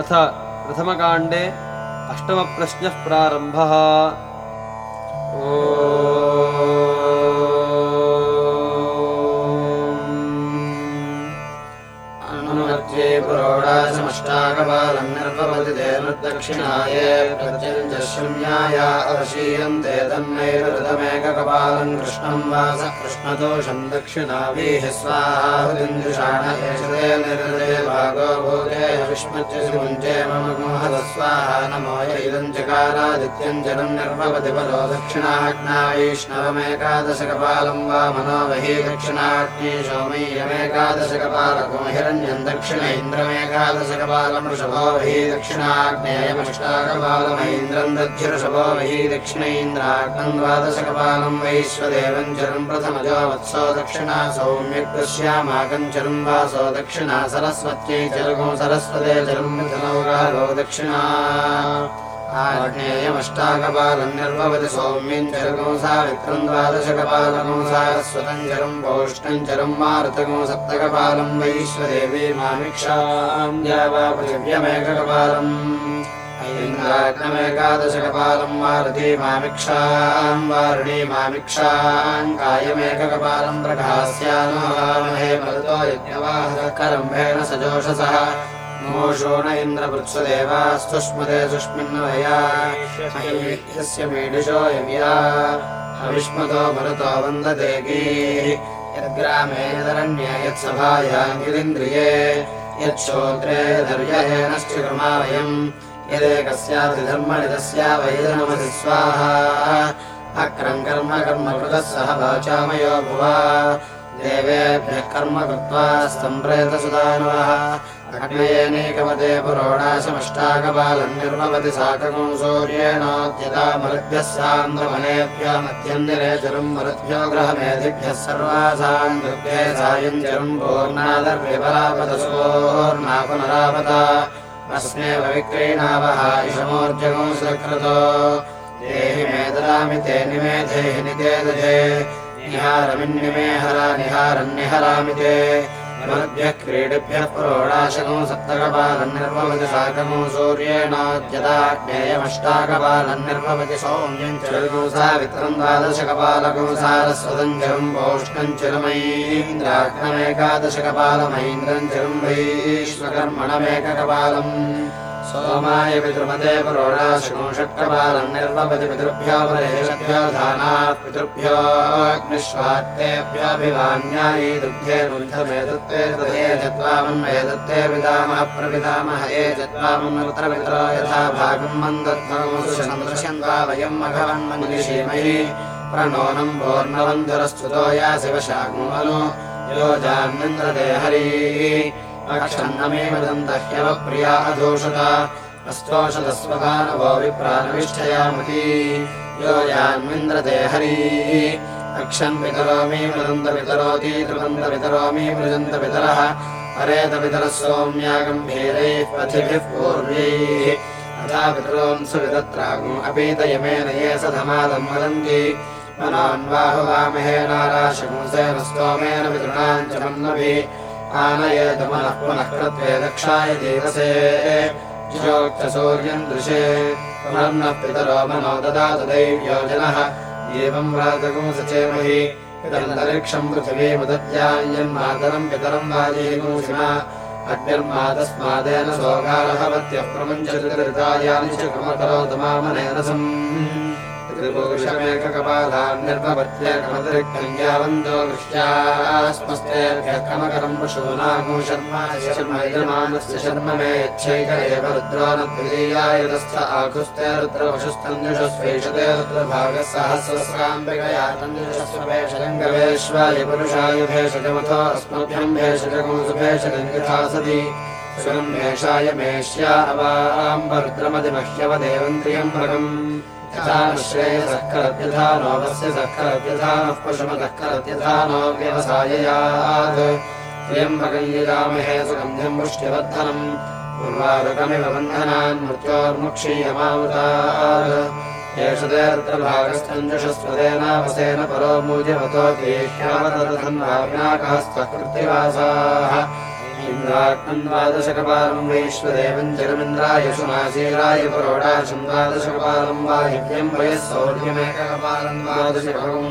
अथ प्रथमकाण्डे अष्टमप्रश्नः प्रारम्भः। अनुमत्ये पुरोडाशमष्टाकपालम् निर्वपति तेनुर्दक्षिणाये प्रत्यञ्जशून्याय अवशीयन्ते तन्नैरृतमेककपालम् कृष्णम् वास कृष्णदोषम् दक्षिणाभिः स्वाहाहुदिन्दुषाण एषते निर्हृते भागो भूते विष्मत्यसि मुञ्चे मम मोहद निर्वपति बलो दक्षिणाग्ना वैष्णवमेकादशकपालम् वा मनो वही दक्षिणाग्नि सोमय्यमेकादशकपालको हिरण्यम् दक्षिण इन्द्रमेकादशकपालम् ऋषभो वही दक्षिणाग्नेयमष्टाकपालमैन्द्रम् दध्यऋषभो वही दक्षिण इन्द्राग्नम् द्वादशकपालम् वैश्वदेवम् चरम् प्रथमजो वत्सो दक्षिणा सौम्यग्रस्यामाकम् चरम् वासो दक्षिणा सरस्वत्यै चरगो सरस्वते चरम् आग्नेयमष्टाकपालम् निर्भवति द्वादशकपालकम् सारस्वतम् चरम् पौष्णम् चरम् मारुतगो सप्तकपालम् वैश्वदेवी मामिक्षाम् पृथिव्यमेककपालम् ऐन्द्राग्नमेकादशकपालम् मारुती मामिक्षाम् वारुणी मामिक्षाम् कायमेककपालम् प्रकास्यानुहामहे मरुतो यज्ञवाहकरम्भेण सजोषसः मोषो न सुष्मिन्नभया यस्य मीडिशो यव्या अविष्मतो मरुतो वन्दते गीः यद्ग्रामे यदरण्ये यत्सभायाङ्गिरिन्द्रिये यच्छोत्रे धर्यहेनश्च कृमा वयम्। तस्या वैदनमसि स्वाहा। अक्रम् कर्म कर्म कृतः सह वाचामयो भुवा। देवेभ्यः कर्म कृत्वा स्तम्प्रेतसुदानवः अग्नयेनेकमते पुरोडाशमष्टाकपालम् चरुम् मरुद्भ्यो ग्रहमेधिभ्यः सर्वासाम् पुनरापत। अस्मेव विक्रीणावः इषमोर्जगो सकृतो देहि मे ददामि ते निमेधेहि नितेदधे निहारमिन्निमे हरा निहारन्निहरामि ते मरुद्भ्यः क्रीडिभ्यः पुरोडाशकम् सप्तकपालम् निर्भवति साकमो सूर्येणाद्यदाग्नेयमष्टाकपालम् निर्भवति सौम्यम् चरुगो सावित्रम् द्वादशकपालकम् सारस्वतम् चरुम् पौष्णम् चिरमयीन्द्राग्नमेकादशकपालमैन्द्रम् चिरम् वैश्वकर्मणमेककपालम् सोमाय पितृपदे पुरोडाशकम् षट्कपालम् निर्वपति पितृभ्यो धानात् पितृभ्यो ये चत्वामन्वत्रपितरो यथा भागम् मन्दध्वमुदृशन्द्वा वयम् मघवन्मनिषीमहि प्रणोनम् पूर्णवन्धुरस्तुतो या शिवशागुमनो यो जान्मिन्द्रदे हरी अक्षन्नमेव दन्तह्यवप्रिया अधूषत। अस्तोषदस्वभानवो विप्राणविष्ठयामती यो यान्विन्द्रते हरी। अक्षन् पितरोमि मृदन्तपितरोति त्रिबन्तपितरोमि मृजन्तपितरः परेतपितरः सोम्यागम्भीरैः पथिभिः पूर्व्यैः तथा विदत्रागुम् अपीतयमेन ये मनान्वाहुवामहे नाराशगुंसेन स्तोमेन पितॄणाम् च मन्नभिः आनयेत मनः पुनः कृत्वे दक्षाय देवसे। सूर्यम् दृशे। पुनर्नः पितरो मनो ददातु दैव्योजनः एवम् व्रातगुं सचेमहि पितरन्तरिक्षम् पृथिवीमुदत्यान्यन्मातरम् पितरम् वाजीगुंसिमा अग्निर्मातस्मादेन सोगारहवत्यः प्रमुञ्चरितायानि च कृमकरोतु मामनेन सम् यच्छैक एव रुद्रो न द्वितीयायतस्थ आकुस्ते रुद्रवशुस्तन्दुषस्वेषते रुद्रभागः सहस्रस्राम्बिकया तन्दुषस्वभेषजङ्गवेश्वाय पुरुषाय भेषजमथो अस्मभ्यम् भेषजम् यथा सति स्वयम् भेषाय मेष्या अवाम्बरुद्रमतिमह्यवदेवन्त्रियम् भगम् श्रेयसःकरत्यधानोऽवस्य सःकरत्यधानः पशुमतःकरत्यधानो व्यवसाययात्। त्र्यम्बकय्यजामहे सुगन्ध्यम् पुष्ट्यवर्धनम् उर्वारुकमिव बन्धनान् मृत्योर्मुक्षीयमावृतात्। एष तेऽर्धभागस्तञ्जुषस्वदेनावसेन परो मूजवतो देह्यावतधन्वाविनाकः स्वकृत्तिवासाः इन्द्राग्नम् द्वादशकपालम् वैश्वदेवम् जलमिन्द्राय सुनाशीराय पुरोडाशम् द्वादशकपालम् वाहिव्यम् वयः सौर्यमेककपालम् द्वादशकपालम्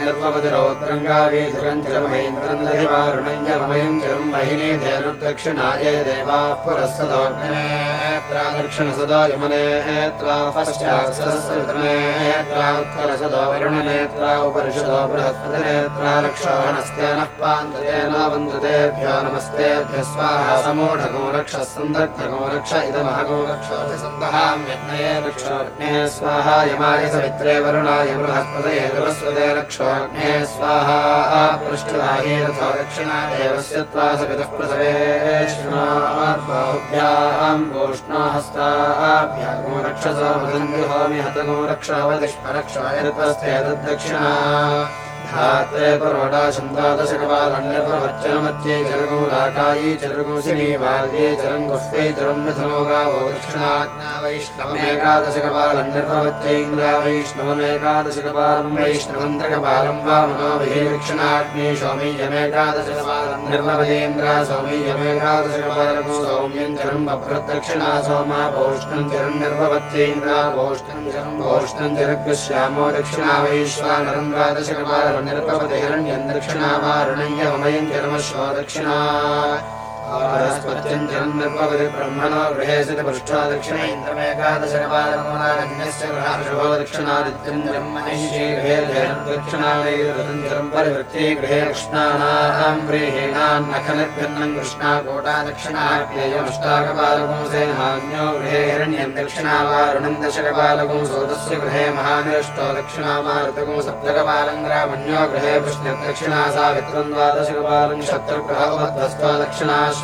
निर्भवति रौद्रङ्गावीधुरम् जलमहेन्द्रम् दधिवारुणम् जलमयम् जलम् महिनी धेनुर्दक्षिणाय देवाः पुरःसदोग्नेत्रा दक्षिणसदा यमनेत्रा पश्चात् सहस्रनेत्रा उत्तरसदा वरुणनेत्रा उपरिषदो बृहस्पतिनेत्रा रक्षाणस्तेनः पान्ततेन वन्दतेभ्यो नमस्तेभ्यः स्वाहा समूढगो रक्षः सन्दग्धगो रक्ष इदमहगो रक्षोऽभिसन्दहाम्यग्नये रक्षोऽग्ने स्वाहा यमाय सवित्रे वरुणाय बृहस्पतये बृहस्पते रक्षोऽग्ने स्वाहा पृष्ठदाये रथो दक्षिणा देवस्य त्वा सवितः प्रसवेश्वराभ्याम् गोष्णो हस्ताभ्यागो रक्षसो मृदङ्गुहोमि हतगो रक्षावदिष्परक्षाय तस्ते तद्दक्षिणा धात्रे परोडाशम् द्वादशकपालन्यप्रवच्चनमध्ये चरगो राकायी चरगोशिनी वाल्ये चरङ्गुष्वे चरम् मिथुनो गावो दक्षिणाज्ञा वैष्णवमेकादशकपालन्यप्रवच्चैन्द्रा वैष्णवमेकादशकपालम् वैष्णवन्द्रकपालम् वा मनोभिः दक्षिणाग्ने सौमीयमेकादशकपालम् निर्मवदेन्द्रा सौमीयमेकादशकपालको सौम्यम् चरम् बभ्रदक्षिणा सोमा पौष्णम् चरम् निर्भवत्यैन्द्रा पौष्णम् चरम् पौष्णम् चरग्श्यामो दक्षिणा वैश्वानरम् द्वादशकपालम् निर्भवति हिरण्यम् दक्षिणावारुणय्यमयम् जन्मश्व दक्षिणा स्पत्यञ्जलम् निर्भवति ब्रह्मणो गृहे सिति पृष्ठो दक्षिण इन्द्रमेकादशकपालमोनारण्यस्य गृहाशुभो दक्षिणादित्यम् ब्रह्मणिषे गृहे दक्षिणालयम् परिवृत्ते गृहे कृष्णानाम् व्रीहीणान् नखनिर्भिन्नम् कृष्णाकोटा दक्षिणाग्नेयमष्टाकपालकंसेनान्यो गृहे हिरण्यम् दक्षिणावारुणम् दशकपालकं सोदस्य गृहे महानिष्टो दक्षिणामारुतकं सप्तकपालम् ग्रामण्यो गृहे पुष्णदक्षिणा सावित्रम् द्वादशकपालम् शत्रुग्रहबद्धस्त्वा दक्षिणा श्वनन्दिकपालनो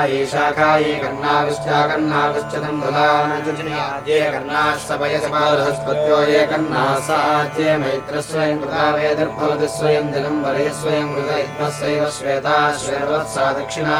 ये शाखायै कर्णाविश्चा कर्णाविश्चतम् ददानाजे कर्णाः सपयसपादहस्पत्यो ये कर्णाः स आज्ये मैत्रस्वयम् कृता वेदिर्भवति स्वयम् दिनम् वरे स्वयम् कृत इत्मस्यैव श्वेता श्वेतवत्सा दक्षिणा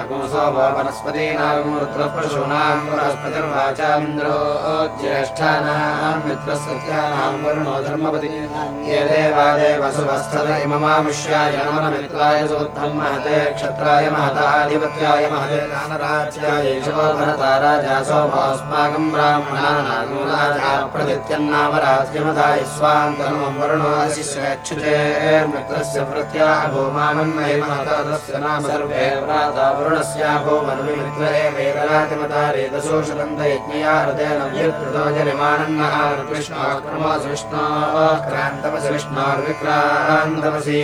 आगुंसो वनस्पतीनाम् रुद्रपशूनाम् वनस्पतिर्वाचामिन्द्रोज्येष्ठानाम् मित्रसत्यानाम् वर्णो धर्मपति। ये देवादेव सुवस्थल इममामुष्याय नमनमित्राय सुबुद्धम् महते, क्षत्राय महताधिपत्याय महते दानराज्यायैषवो भरता राजासो भास्माकम् वरुणोऽसि स्वेच्छुचेर्मित्रस्य प्रत्या अभूमामन्मयि नाम सर्वे व्राता वरुणस्याभो मनुमित्र एवेदरातिमता रेदशोषदन्त यज्ञया हृदयन व्यकृतो जनिमानन्नः कृष्णोक्रमोऽसि विष्णोः क्रान्तमसि विष्णोर्विक्रान्तमसि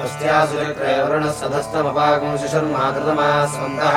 अस्यासुचक्रे वरुणः सधस्तमपागुं शिशुर्मातृतमा स्वन्तः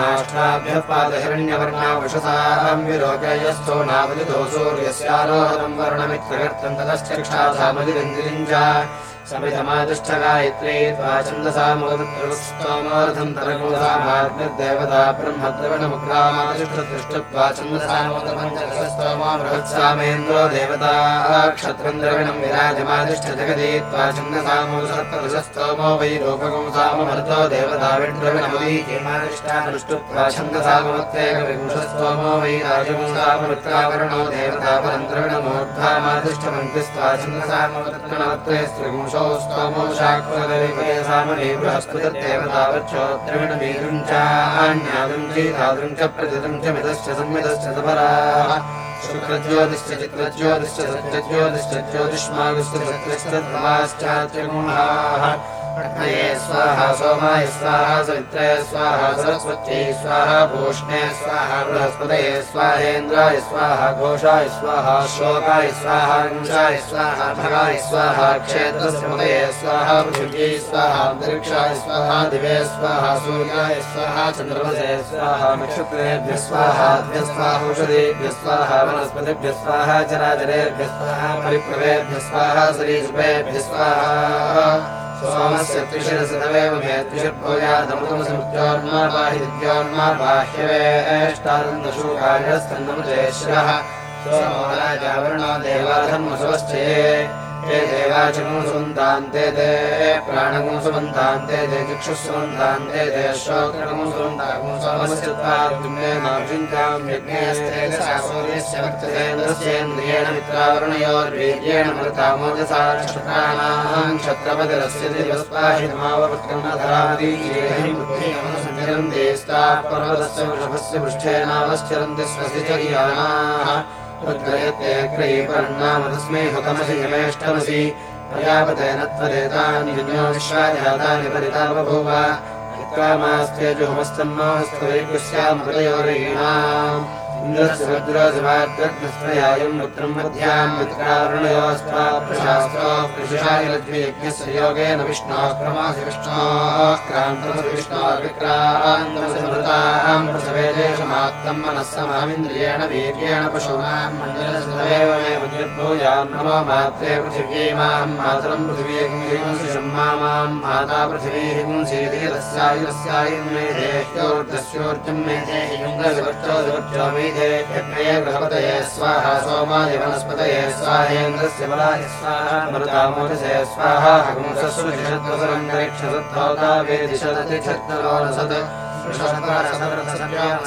नाष्टाभ्यः पादहिरण्यवर्णा वशसाम् विलोकयस्थो नावलितो सूर्यस्यारोहणम् वर्णमित्रगर्तम् ततश्चक्षाधामलिरञ्जिरिञ्च समिधमातिष्ठगायत्री त्वा छन्दसामोदस्तोमोऽर्थम् तरगोसामाग्निर्देवता ब्रह्मद्रविणमुग्रामातिष्ठतिष्ठत्वा छन्दसामोदपञ्चदशस्तोमो बृहत्सामेन्द्रो देवता क्षत्रम् द्रविणम् विराजमातिष्ठ जगति त्वा छन्दसामोदसप्तदशस्तोमो वै लोकगोसाममर्तो देवता विद्रविणमुदीमातिष्ठानुष्टुत्वा छन्दसामवत्तेकविंशस्तोमो वै राजगोसाममित्रावरणो देवता परम् द्रविणमूर्धामातिष्ठमन्तिस्त्वा छन्दसामवत्रणवत्ते स्त्रिगुंश स्तोमो शाक्वदरिपये सामने बृहस्पतिर्देवतावच्छोत्रिणमीरुम् चान्यादुम् चेतादुम् च प्रतिदम् च मिदश्च संमिदश्च सपराः। शुक्रज्योतिश्च चित्रज्योतिश्च सत्यज्योतिश्च ज्योतिष्मागुश्च सत्यश्च धर्माश्चात्यगुणाः अग्नये स्वाहा सोमाय, स्वाहा सवित्रे स्वाहा सरस्वत्यै स्वाहा भूष्णे, स्वाहा बृहस्पतये स्वाहेन्द्राय स्वाहा घोषाय, स्वाहा शोकाय, स्वाहा गुंशाय स्वाहा भगाय, स्वाहा क्षेत्रस्य मदये स्वाहा पृथिव्यै स्वाहा अन्तरिक्षाय, स्वाहा दिवे, स्वाहा सूर्याय, स्वाहा चन्द्रमसे, स्वाहा नक्षत्रेभ्यः, स्वाहा स्वाहोषधेभ्यः स्वाहा वनस्पतिभ्यः, स्वाहा चराचरेभ्यः स्वाहा परिप्रवेभ्यः स्वाहा सरीसृपेभ्यः, स्वाहा सोमस्य दित्योन्मा बाह्यवेष्टानन्दशूकार्यस्तन्नमुदेश्वरः सोमो राजावरुणो देवाधर्मसुवश्चये ते देवाचमुसुन्तान्ते ते प्राणगुंसुमन्तान्ते ते चक्षुस्सुमन्तान्ते ते वर्ततेन्द्रस्येन्द्रियेण मित्रावरुणयोर्वीर्येण क्षत्रपतिरस्य दिवस्पाहिमावृत्कमधरादीयेहिम् देस्ताः पर्वतस्य वृषभस्य पृष्ठेनावश्चरन्ति स्वस्य चर्याणाः उद्गयत्यग्रहीपर्णामतस्मै हुतमसि यमेष्टमसि। प्रजापतेन त्वरेतानि विन्यो विश्वाजातानि परिता बभूव। त्वामास्त्यजुहमस्तन्नोस्तवैकुस्यामृतयोरीणाम् प्रशिशायलज्ञयज्ञस्य योगेन विष्णोः क्रमासि विष्णोः क्रान्तमसि विष्णोः विक्रान्तमसि मृताम् प्रसवे देशमात्तम् मनः समामिन्द्रियेण वीर्येण पशूनाम् मण्डलसदेव मे मात्रे मातरम् पृथिवीगुंसिषम् माम् माता पृथिवीः मे देहि युङ्गविवर्चो विवर्चो मे यज्ञये गृहपतये स्वाहा सोमाय वनस्पतये स्वाहेन्द्रस्य बलाय स्वाहा मृतामोजसे स्वाहा हगुंसस्सु निषद्वसरन्तरिक्षसद्धौता वेदिशदतिक्षत्तरोनसत्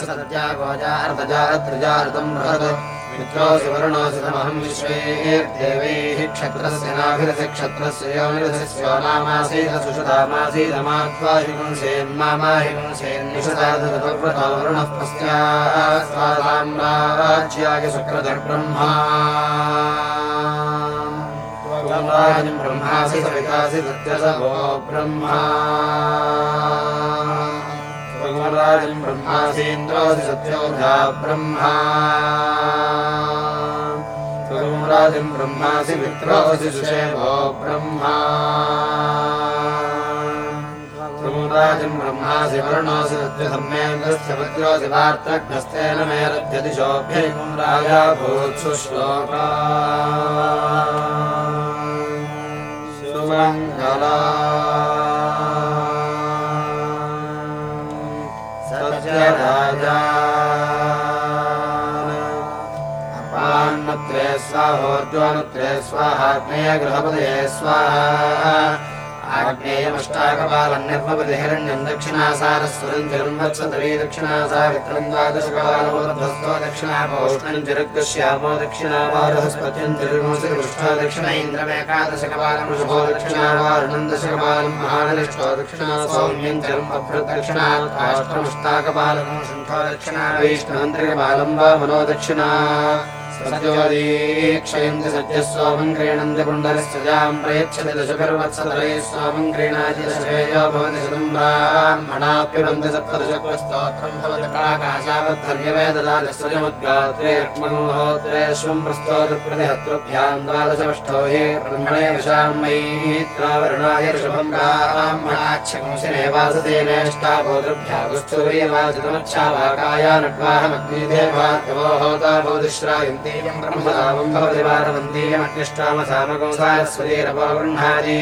सत्यागोजार्धजारत्रजार्दम् बृहत् मित्रोऽसि वरुणोऽसि तमहम् विश्वेर्देवैः क्षत्रस्य नाभिरसि क्षत्रस्य योनिरसस्यो नामासीद सुषदामासीदमात्वा हिंसेन्मामाहिंसेन्निषदादृतव्रतो वरुणः सवितासि सत्यसभो ब्रह्मा भगवराजम् ब्रह्मासीन्द्रोऽसि सत्योधा ब्रह्मा भगवराजम् ब्रह्मासि मित्रोऽसि सुषेभो ब्रह्मा वर्णोऽसि सत्यधर्मेन्द्रस्य वज्रोऽसि वार्तघ्नस्तेन मे रध्यति शोभ्यैकम् राजा भूत्सु श्लोका स्वाहोर्जोनुत्रे स्वाहाग्नेय गृहपदये स्वाहा। आग्नेयमष्टाकपालन्यर्मपतिहिरण्यम् दक्षिणासारस्वरम् जगन्वत्सतरी दक्षिणासावित्रम् द्वादशकालमोर्ध्वस्तो दक्षिणापोष्णम् जरुग्श्यामो दक्षिणावारहस्पत्यम् जरुगोसृष्ठो दक्षिण इन्द्रमेकादशकपालमृषभो दक्षिणावारुणम् दशकपालम् महानलिष्ठो दक्षिणा जलम् दक्षिणा वा मनो दक्षिणा। सद्योदीक्षयन्ति सद्यः सोमम् क्रीणन्ति पुण्डरस्यजाम् प्रयच्छति दशभिर्वत्सतरैः सोमम् क्रीणाति दशेयो भवति शतम् ब्राह्मणाप्यवन्ति सप्तदशक्वस्तोत्रम् भवति प्राकाशावद्धर्यवेददालस्वजमुद्गात्रे लक्ष्मणोहोत्रेष्वम् प्रस्तोत्रप्रतिहतृभ्याम् द्वादशमष्टो हि ब्रह्मणे विशाम् मयीत्रावरुणाय ऋषभम् ब्राह्मणाच्छंसिने वासतेनेष्टा गोतृभ्यागुस्तुर्यवाचितमच्छावाकाया नट्वाहमग्निदेवाद्यवो होता सारस्वतीरपो गृह्णाति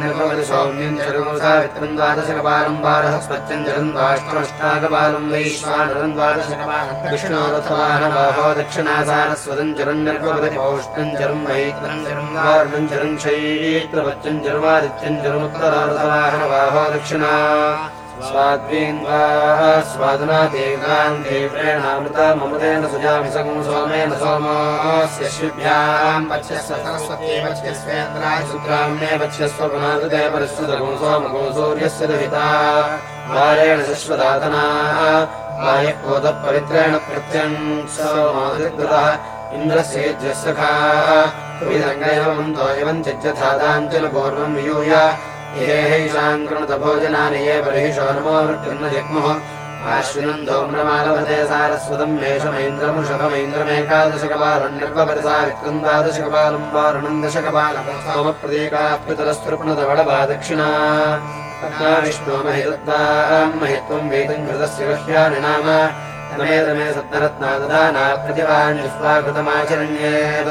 निर्भवति सौम्यम् चरुसावित्रम् द्वादशकपालम् बारहस्पत्यम् द्वाष्टमष्टाकपालम् वैश्वानरम् द्वादशकपालम् कृष्णोरथवाहनबाहो दक्षिणासारस्वतम् जलम् निर्भवति जलम् मैत्रम् जलम् वारुणम् जलम् क्षैत्रपत्यम् जलमादित्यम् जलमुत्तरारथवाहनबाहो दक्षिणा स्वाद्वीन्द्वाः स्वादुना देवान् देव्रेणामृतममुदेन सुजामि सगुं सोमेन सोमोऽस्य शिभ्याम् पच्यस्व सरस्वती पच्यस्वेन्द्राय सुत्राम्ने पच्यस्व पुनादुते परिस्वतगुं सोमगुं सूर्यस्य दुहिता। वारेण शश्वदातना कोदः पवित्रेण प्रत्यम् सोमादिकृतः इन्द्रस्येज्यस्य खाः। विदङ्गयवन्तो एवम् त्यज्यथादाञ्चल पूर्वम् वियूय कृणुतभोजनानि ये बर्हिषो नमो वृत्तिर्न जग्मुः आश्विनम् धूम्रमालभते सारस्वतम् विक्रम् द्वादशकपालम् वारुणम् दशकपालम् सोमप्रतीकाः पितरस्तृप्णुतवडवा दक्षिणा विष्णो महिदत्ताम् महित्वम् वेदम् घृतस्य गह्यानि नाम रमे रमे सप्तरत्ना ददाना प्रतिभान् जिह्वाकृतमाचरण्येत्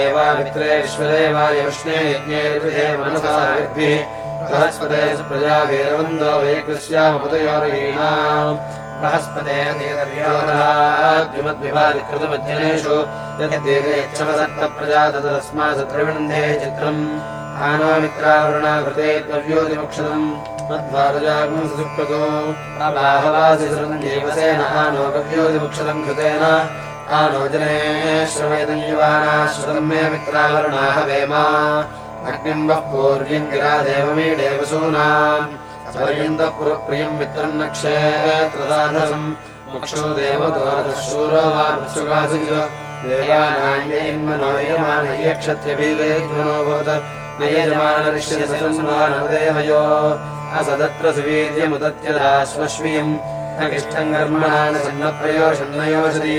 एवामित्रे विश्वदेवाय विष्णे यज्ञे मनसा बृहस्पते प्रजाभिरवन्दो वैकृष्यामपतयोरयीणाम् बृहस्पते देदव्योराद्युमद्विभादिकृतमध्यनेषु यद्देदेच्छवसत्तप्रजा तदस्मात् त्रिविणन्धे चित्रम्। सृञ्जीवसेन आनो गव्योतिमुक्षतम् कृतेन आनो जने श्रवेदम् युवाना श्रुतम् मे मित्रावरुणाः वेमा अग्निम् वः पूर्यम् गिरा देवमीडे वसूनाम् पर्यन्तः पुरप्रियम् मित्रम् नक्षेत्रदाधसम् मुक्षो देवदोरशूरो वा मत्सुकासि देवानान्यैन्मनोयमानयक्षत्यभिलेख्मनो भवत न यजमानरिष्यसंस्मानदेवयो असदत्र सुवीर्यमुदत्यदाश्वश्वियम् न किष्ठम् कर्मणा न सन्नप्रयोषन्नयोषति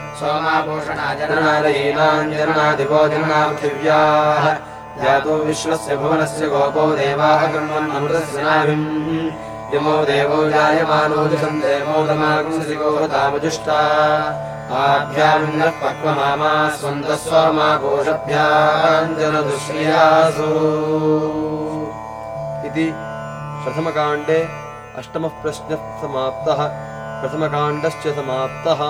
सोमापोषणाजननादयीनाम् जननादिपो जनना पृथिव्याः जातो विश्वस्य भुवनस्य गोपो देवाः कृण्वन्नमृतस्य नाभिम्। यमो देवो जायमानो दिशम् देवो दमागुंसि गोहतामजुष्टा आभ्यामिन्द्रः पक्वमामा स्वन्तः स्वमा कोशभ्याञ्जनदुश्रियासु इति प्रथमकाण्डे अष्टमः प्रश्नः समाप्तः। प्रथमकाण्डश्च समाप्तः